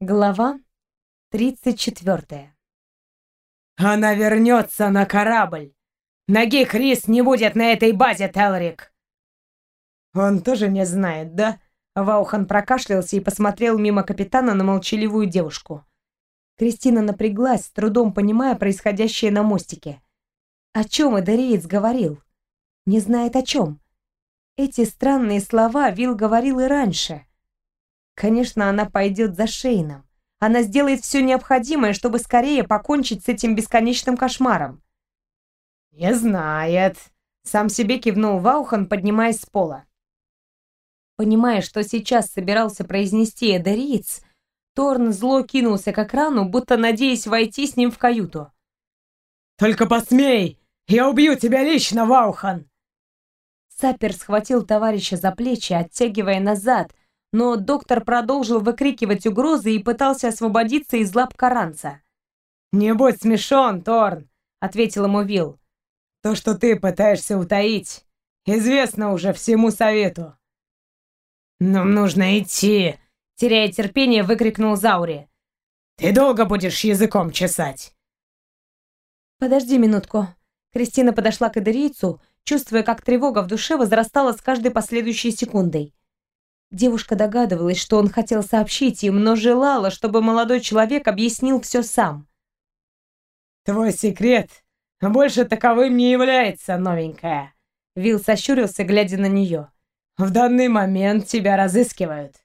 Глава 34. «Она вернется на корабль! Ноги Крис не будет на этой базе, Телрик!» «Он тоже не знает, да?» Ваухан прокашлялся и посмотрел мимо капитана на молчаливую девушку. Кристина напряглась, с трудом понимая происходящее на мостике. О чем Эдериец говорил? Не знает о чем. Эти странные слова Вил говорил и раньше. Конечно, она пойдет за Шейном. Она сделает все необходимое, чтобы скорее покончить с этим бесконечным кошмаром. «Не знает», — сам себе кивнул Ваухан, поднимаясь с пола. Понимая, что сейчас собирался произнести Эдериец, Торн зло кинулся к экрану, будто надеясь войти с ним в каюту. «Только посмей! Я убью тебя лично, Ваухан!» Сапер схватил товарища за плечи, оттягивая назад, но доктор продолжил выкрикивать угрозы и пытался освободиться из лап Каранца. «Не будь смешон, Торн!» — ответил ему Вилл. «То, что ты пытаешься утаить, известно уже всему совету». «Нам нужно идти!» — теряя терпение, выкрикнул Заури. «Ты долго будешь языком чесать?» «Подожди минутку». Кристина подошла к Эдерийцу, чувствуя, как тревога в душе возрастала с каждой последующей секундой. Девушка догадывалась, что он хотел сообщить им, но желала, чтобы молодой человек объяснил все сам. «Твой секрет больше таковым не является, новенькая», Вил сощурился, глядя на нее. В данный момент тебя разыскивают».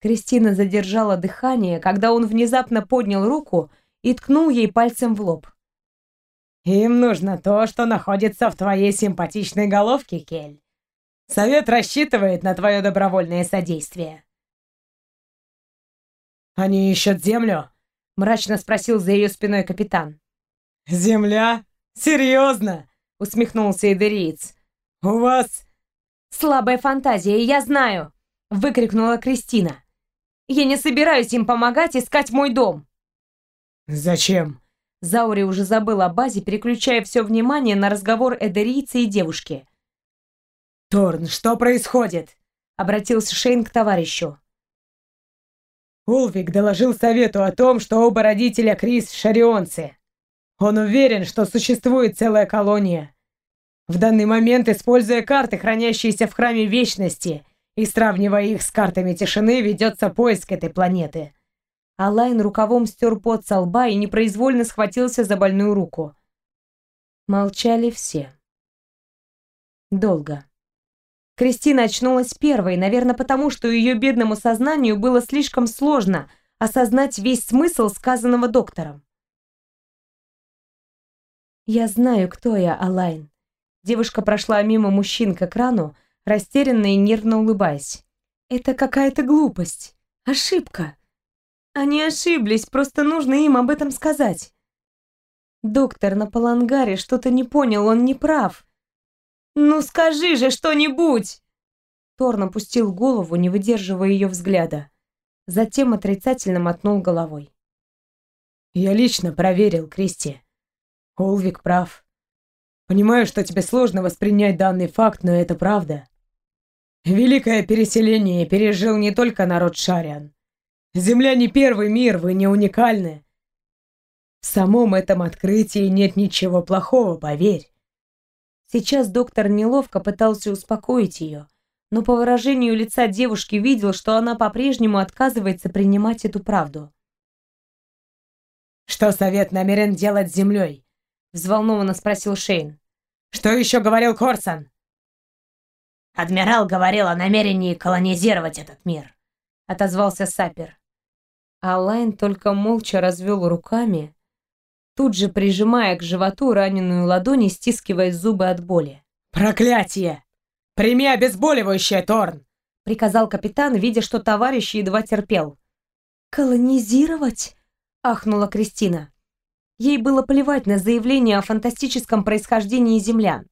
Кристина задержала дыхание, когда он внезапно поднял руку и ткнул ей пальцем в лоб. «Им нужно то, что находится в твоей симпатичной головке, Кель. Совет рассчитывает на твое добровольное содействие». «Они ищут землю?» — мрачно спросил за ее спиной капитан. «Земля? Серьезно?» — усмехнулся Идериец. «У вас «Слабая фантазия, я знаю!» — выкрикнула Кристина. «Я не собираюсь им помогать искать мой дом!» «Зачем?» Заури уже забыл о базе, переключая все внимание на разговор эдерийца и девушки. «Торн, что происходит?» — обратился Шейн к товарищу. Улвик доложил совету о том, что оба родителя Крис — шарионцы. Он уверен, что существует целая колония, в данный момент, используя карты, хранящиеся в Храме Вечности, и сравнивая их с картами тишины, ведется поиск этой планеты. Алайн рукавом стер пот со лба и непроизвольно схватился за больную руку. Молчали все. Долго. Кристина очнулась первой, наверное, потому что ее бедному сознанию было слишком сложно осознать весь смысл сказанного доктором. «Я знаю, кто я, Алайн. Девушка прошла мимо мужчин к экрану, растерянно и нервно улыбаясь. «Это какая-то глупость. Ошибка. Они ошиблись, просто нужно им об этом сказать». Доктор на Палангаре что-то не понял, он не прав. «Ну скажи же что-нибудь!» Торн опустил голову, не выдерживая ее взгляда. Затем отрицательно мотнул головой. «Я лично проверил, Кристи. Олвик прав. Понимаю, что тебе сложно воспринять данный факт, но это правда. Великое переселение пережил не только народ Шариан. Земля не первый мир, вы не уникальны. В самом этом открытии нет ничего плохого, поверь. Сейчас доктор неловко пытался успокоить ее, но по выражению лица девушки видел, что она по-прежнему отказывается принимать эту правду. «Что совет намерен делать с землей?» — взволнованно спросил Шейн. «Что еще говорил Корсон?» «Адмирал говорил о намерении колонизировать этот мир», — отозвался Сапер. Алайн только молча развел руками, тут же прижимая к животу раненую ладонь и стискивая зубы от боли. «Проклятие! Прими обезболивающее, Торн!» — приказал капитан, видя, что товарищ едва терпел. «Колонизировать?» — ахнула Кристина. Ей было плевать на заявление о фантастическом происхождении землян.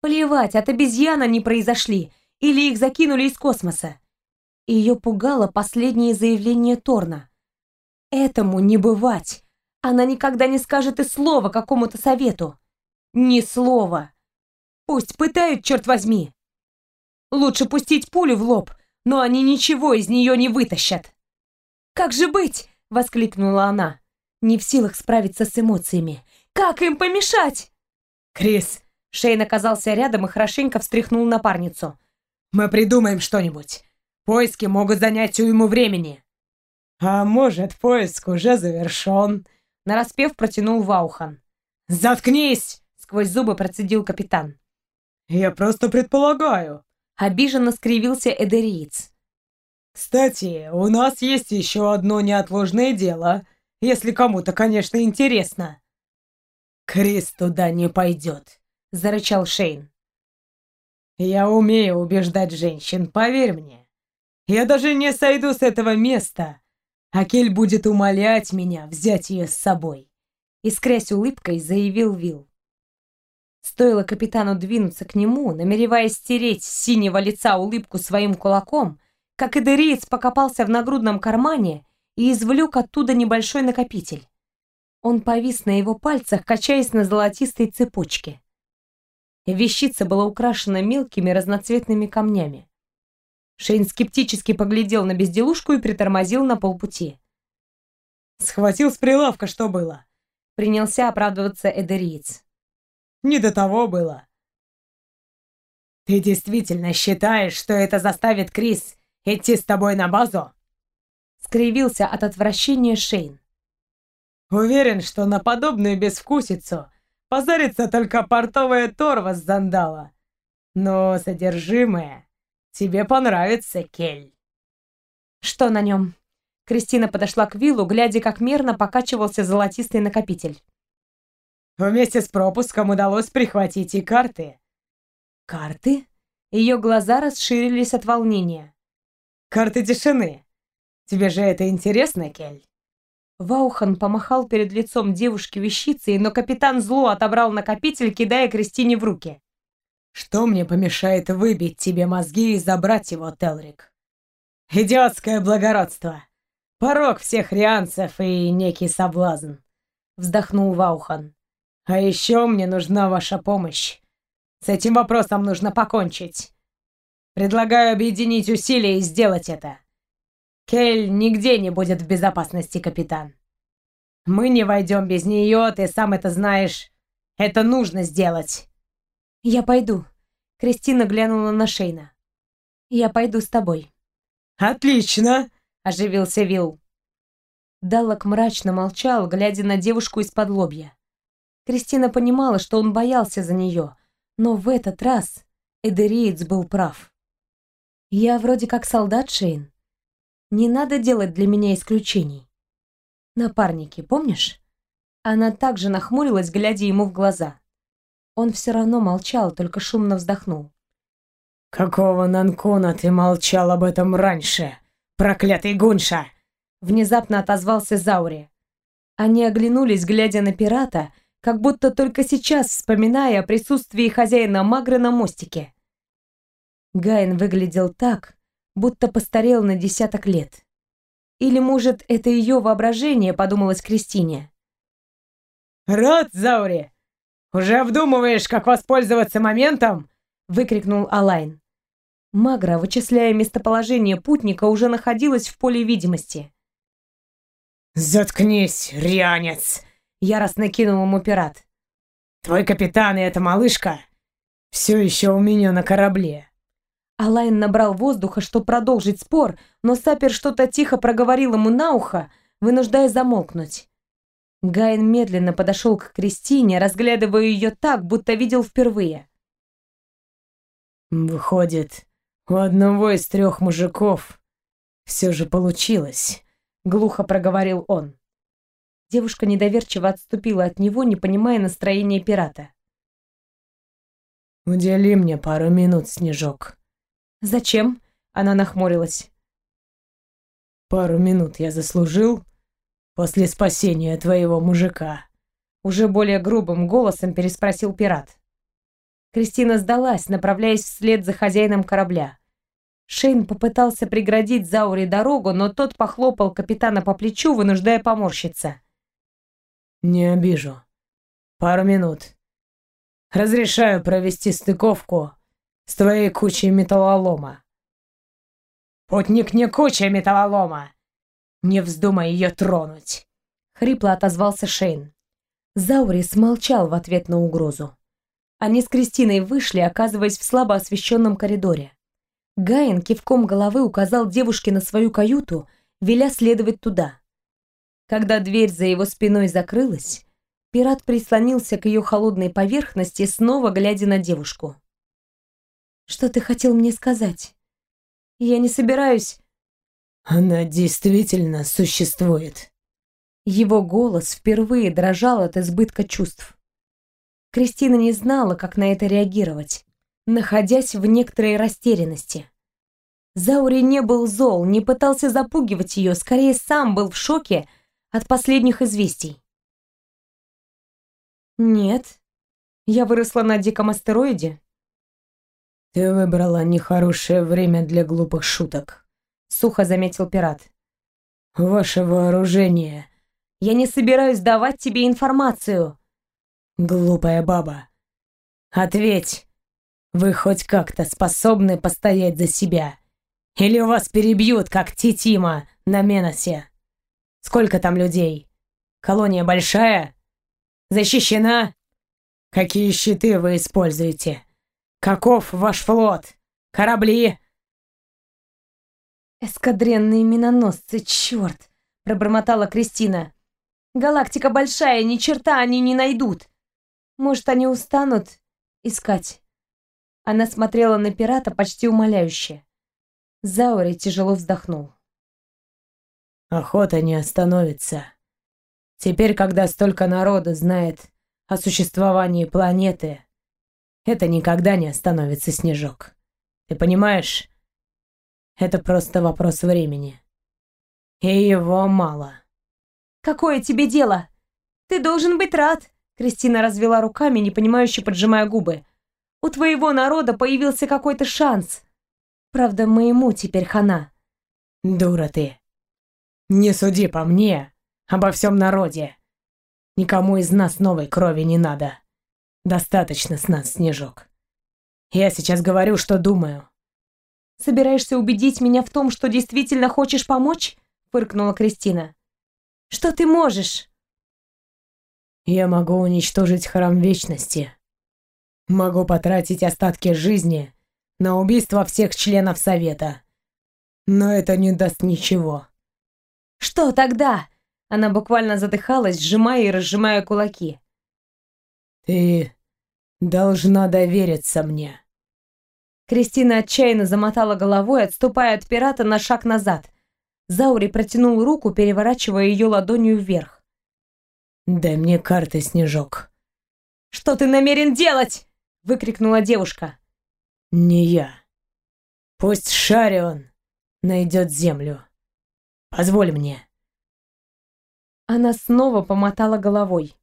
Плевать, от обезьян они произошли, или их закинули из космоса. Ее пугало последнее заявление Торна. Этому не бывать. Она никогда не скажет и слова какому-то совету. Ни слова. Пусть пытают, черт возьми. Лучше пустить пулю в лоб, но они ничего из нее не вытащат. Как же быть?» — воскликнула она. Не в силах справиться с эмоциями. «Как им помешать?» «Крис!» Шейн оказался рядом и хорошенько встряхнул напарницу. «Мы придумаем что-нибудь. Поиски могут занять уйму времени». «А может, поиск уже завершен?» Нараспев протянул Ваухан. «Заткнись!» — сквозь зубы процедил капитан. «Я просто предполагаю». Обиженно скривился Эдериец. «Кстати, у нас есть еще одно неотложное дело, если кому-то, конечно, интересно». «Крис туда не пойдет», — зарычал Шейн. «Я умею убеждать женщин, поверь мне. Я даже не сойду с этого места, а Кель будет умолять меня взять ее с собой», — искрясь улыбкой, заявил Вил. Стоило капитану двинуться к нему, намереваясь стереть с синего лица улыбку своим кулаком, как Эдериец покопался в нагрудном кармане и извлек оттуда небольшой накопитель. Он повис на его пальцах, качаясь на золотистой цепочке. Вещица была украшена мелкими разноцветными камнями. Шейн скептически поглядел на безделушку и притормозил на полпути. «Схватил с прилавка, что было?» Принялся оправдываться Эдериец. Не до того было. Ты действительно считаешь, что это заставит Крис идти с тобой на базу? Скривился от отвращения Шейн. Уверен, что на подобную безвкусицу позарится только портовая торва с зандала. Но содержимое тебе понравится, Кель. Что на нем? Кристина подошла к виллу, глядя, как мерно покачивался золотистый накопитель. Вместе с пропуском удалось прихватить и карты. Карты? Ее глаза расширились от волнения. Карты тишины. Тебе же это интересно, Кель? Ваухан помахал перед лицом девушки вещицей, но капитан зло отобрал накопитель, кидая Кристине в руки. «Что мне помешает выбить тебе мозги и забрать его, Телрик? Идиотское благородство! Порог всех рианцев и некий соблазн!» Вздохнул Ваухан. А еще мне нужна ваша помощь. С этим вопросом нужно покончить. Предлагаю объединить усилия и сделать это. Кель нигде не будет в безопасности, капитан. Мы не войдем без нее, ты сам это знаешь. Это нужно сделать. Я пойду. Кристина глянула на Шейна. Я пойду с тобой. Отлично, оживился Вилл. Даллок мрачно молчал, глядя на девушку из-под лобья. Кристина понимала, что он боялся за нее, но в этот раз Эдериец был прав. «Я вроде как солдат, Шейн. Не надо делать для меня исключений. Напарники, помнишь?» Она также нахмурилась, глядя ему в глаза. Он все равно молчал, только шумно вздохнул. «Какого Нанкона ты молчал об этом раньше, проклятый Гунша?» Внезапно отозвался Заури. Они оглянулись, глядя на пирата, как будто только сейчас вспоминая о присутствии хозяина Магры на мостике. Гайн выглядел так, будто постарел на десяток лет. Или, может, это ее воображение, подумалось Кристине. «Рад, Заури! Уже обдумываешь, как воспользоваться моментом?» — выкрикнул Алайн. Магра, вычисляя местоположение путника, уже находилась в поле видимости. «Заткнись, рянец!» Яростно кинул ему пират. «Твой капитан и эта малышка все еще у меня на корабле». Алайн набрал воздуха, чтобы продолжить спор, но Сапер что-то тихо проговорил ему на ухо, вынуждая замолкнуть. Гайн медленно подошел к Кристине, разглядывая ее так, будто видел впервые. «Выходит, у одного из трех мужиков все же получилось», — глухо проговорил он. Девушка недоверчиво отступила от него, не понимая настроения пирата. «Удели мне пару минут, Снежок». «Зачем?» — она нахмурилась. «Пару минут я заслужил после спасения твоего мужика», — уже более грубым голосом переспросил пират. Кристина сдалась, направляясь вслед за хозяином корабля. Шейн попытался преградить Зауре дорогу, но тот похлопал капитана по плечу, вынуждая поморщиться. Не обижу. Пару минут. Разрешаю провести стыковку с твоей кучей металлолома. Путник не куча металлолома. Не вздумай ее тронуть!» Хрипло отозвался Шейн. Заури смолчал в ответ на угрозу. Они с Кристиной вышли, оказываясь в слабо освещенном коридоре. Гаин кивком головы указал девушке на свою каюту, веля следовать туда. Когда дверь за его спиной закрылась, пират прислонился к ее холодной поверхности, снова глядя на девушку. «Что ты хотел мне сказать? Я не собираюсь...» «Она действительно существует». Его голос впервые дрожал от избытка чувств. Кристина не знала, как на это реагировать, находясь в некоторой растерянности. Заури не был зол, не пытался запугивать ее, скорее сам был в шоке от последних известий. «Нет, я выросла на диком астероиде». «Ты выбрала нехорошее время для глупых шуток», — сухо заметил пират. «Ваше вооружение...» «Я не собираюсь давать тебе информацию», «Глупая баба! Ответь! Вы хоть как-то способны постоять за себя? Или вас перебьют, как Титима на Меносе? Сколько там людей? Колония большая? Защищена? Какие щиты вы используете? Каков ваш флот? Корабли?» «Эскадренные миноносцы, черт!» — пробормотала Кристина. «Галактика большая, ни черта они не найдут. Может, они устанут искать?» Она смотрела на пирата почти умоляюще. Заури тяжело вздохнул. «Охота не остановится. Теперь, когда столько народа знает о существовании планеты, это никогда не остановится, Снежок. Ты понимаешь? Это просто вопрос времени. И его мало». «Какое тебе дело? Ты должен быть рад!» Кристина развела руками, непонимающе поджимая губы. «У твоего народа появился какой-то шанс. Правда, моему теперь хана». «Дура ты. Не суди по мне, обо всем народе. Никому из нас новой крови не надо. Достаточно с нас, Снежок. Я сейчас говорю, что думаю». «Собираешься убедить меня в том, что действительно хочешь помочь?» — фыркнула Кристина. «Что ты можешь?» Я могу уничтожить храм вечности. Могу потратить остатки жизни на убийство всех членов совета. Но это не даст ничего. Что тогда? Она буквально задыхалась, сжимая и разжимая кулаки. Ты должна довериться мне. Кристина отчаянно замотала головой, отступая от пирата на шаг назад. Заури протянул руку, переворачивая ее ладонью вверх. «Дай мне карты, Снежок». «Что ты намерен делать?» — выкрикнула девушка. «Не я. Пусть Шарион найдет землю. Позволь мне». Она снова помотала головой.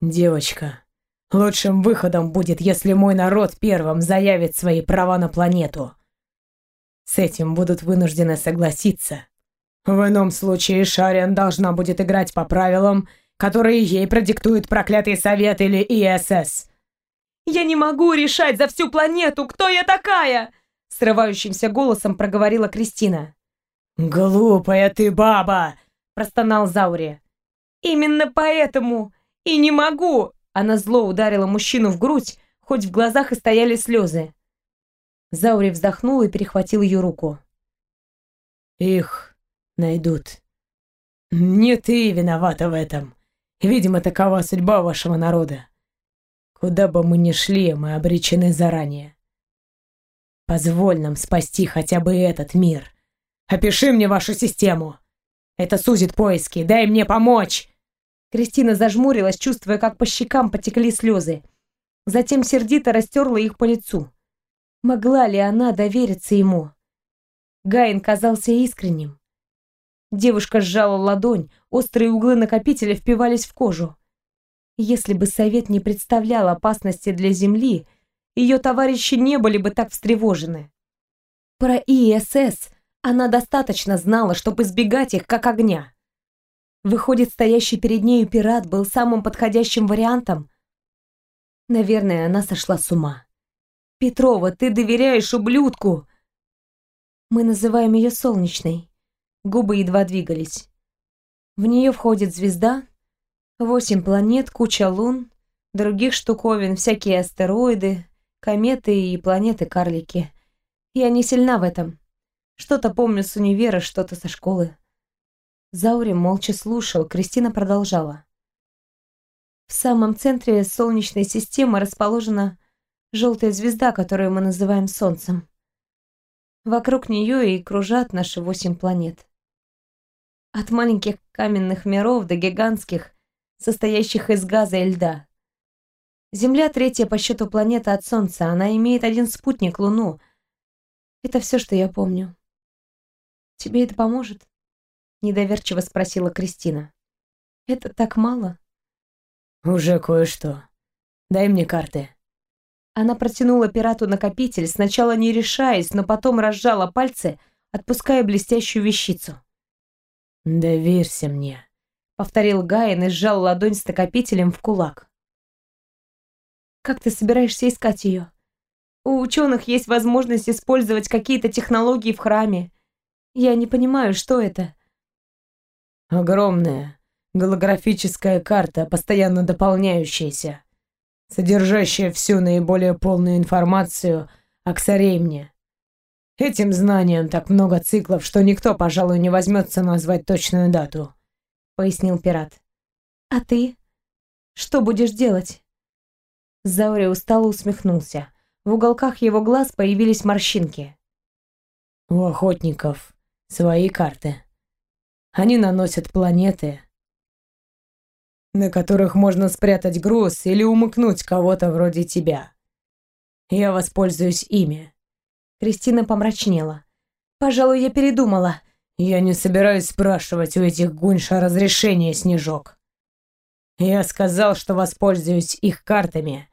«Девочка, лучшим выходом будет, если мой народ первым заявит свои права на планету. С этим будут вынуждены согласиться в ином случае Шариан должна будет играть по правилам, которые ей продиктует проклятый совет или ИСС. «Я не могу решать за всю планету, кто я такая!» Срывающимся голосом проговорила Кристина. «Глупая ты баба!» Простонал Заури. «Именно поэтому и не могу!» Она зло ударила мужчину в грудь, хоть в глазах и стояли слезы. Заури вздохнул и перехватил ее руку. «Их найдут. Не ты виновата в этом. Видимо, такова судьба вашего народа. Куда бы мы ни шли, мы обречены заранее. Позволь нам спасти хотя бы этот мир. Опиши мне вашу систему. Это сузит поиски. Дай мне помочь. Кристина зажмурилась, чувствуя, как по щекам потекли слезы. Затем сердито растерла их по лицу. Могла ли она довериться ему? Гайн казался искренним. Девушка сжала ладонь, острые углы накопителя впивались в кожу. Если бы совет не представлял опасности для Земли, ее товарищи не были бы так встревожены. Про ИСС она достаточно знала, чтобы избегать их как огня. Выходит, стоящий перед нею пират был самым подходящим вариантом? Наверное, она сошла с ума. «Петрова, ты доверяешь ублюдку!» Мы называем ее Солнечной. Губы едва двигались. В нее входит звезда, восемь планет, куча лун, других штуковин, всякие астероиды, кометы и планеты-карлики. Я не сильна в этом. Что-то помню с универа, что-то со школы. Заури молча слушал, Кристина продолжала. В самом центре Солнечной системы расположена желтая звезда, которую мы называем Солнцем. Вокруг нее и кружат наши восемь планет. От маленьких каменных миров до гигантских, состоящих из газа и льда. Земля третья по счету планета от Солнца. Она имеет один спутник, Луну. Это все, что я помню. Тебе это поможет? Недоверчиво спросила Кристина. Это так мало? Уже кое-что. Дай мне карты. Она протянула пирату накопитель, сначала не решаясь, но потом разжала пальцы, отпуская блестящую вещицу. «Доверься мне», — повторил Гайен и сжал ладонь с накопителем в кулак. «Как ты собираешься искать ее? У ученых есть возможность использовать какие-то технологии в храме. Я не понимаю, что это». «Огромная голографическая карта, постоянно дополняющаяся, содержащая всю наиболее полную информацию о Ксареймне. Этим знанием так много циклов, что никто, пожалуй, не возьмется назвать точную дату», — пояснил пират. «А ты? Что будешь делать?» Заури устало усмехнулся. В уголках его глаз появились морщинки. «У охотников свои карты. Они наносят планеты, на которых можно спрятать груз или умыкнуть кого-то вроде тебя. Я воспользуюсь ими. Кристина помрачнела. «Пожалуй, я передумала». «Я не собираюсь спрашивать у этих гуньша разрешения, Снежок. Я сказал, что воспользуюсь их картами,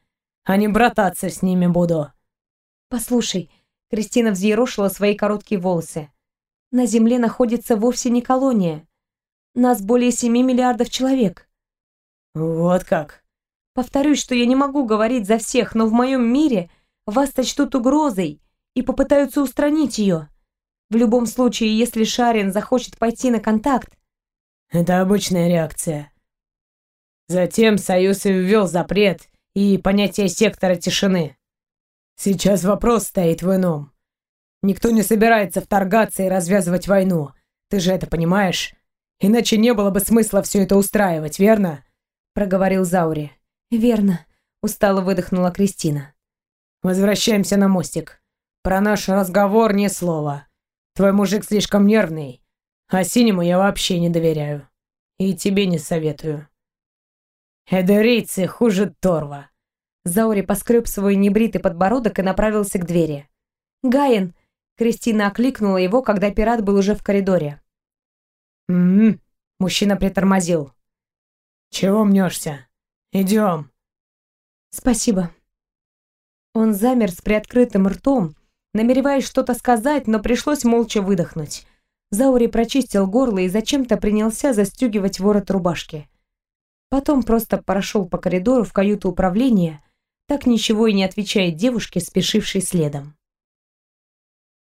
а не брататься с ними буду». «Послушай», — Кристина взъерошила свои короткие волосы. «На Земле находится вовсе не колония. Нас более семи миллиардов человек». «Вот как?» «Повторюсь, что я не могу говорить за всех, но в моем мире вас сочтут угрозой, и попытаются устранить ее. В любом случае, если Шарин захочет пойти на контакт... Это обычная реакция. Затем Союз и ввел запрет и понятие сектора тишины. Сейчас вопрос стоит в ином. Никто не собирается вторгаться и развязывать войну. Ты же это понимаешь? Иначе не было бы смысла все это устраивать, верно? Проговорил Заури. Верно. Устало выдохнула Кристина. Возвращаемся на мостик. Про наш разговор ни слова. Твой мужик слишком нервный, а синему я вообще не доверяю. И тебе не советую. Эдерийцы хуже Торва. Заури поскреб свой небритый подбородок и направился к двери. «Гаин!» Кристина окликнула его, когда пират был уже в коридоре. «М-м-м», мужчина притормозил. «Чего мнешься? Идем». «Спасибо». Он замер с приоткрытым ртом, намереваясь что-то сказать, но пришлось молча выдохнуть. Заури прочистил горло и зачем-то принялся застегивать ворот рубашки. Потом просто прошел по коридору в каюту управления, так ничего и не отвечая девушке, спешившей следом.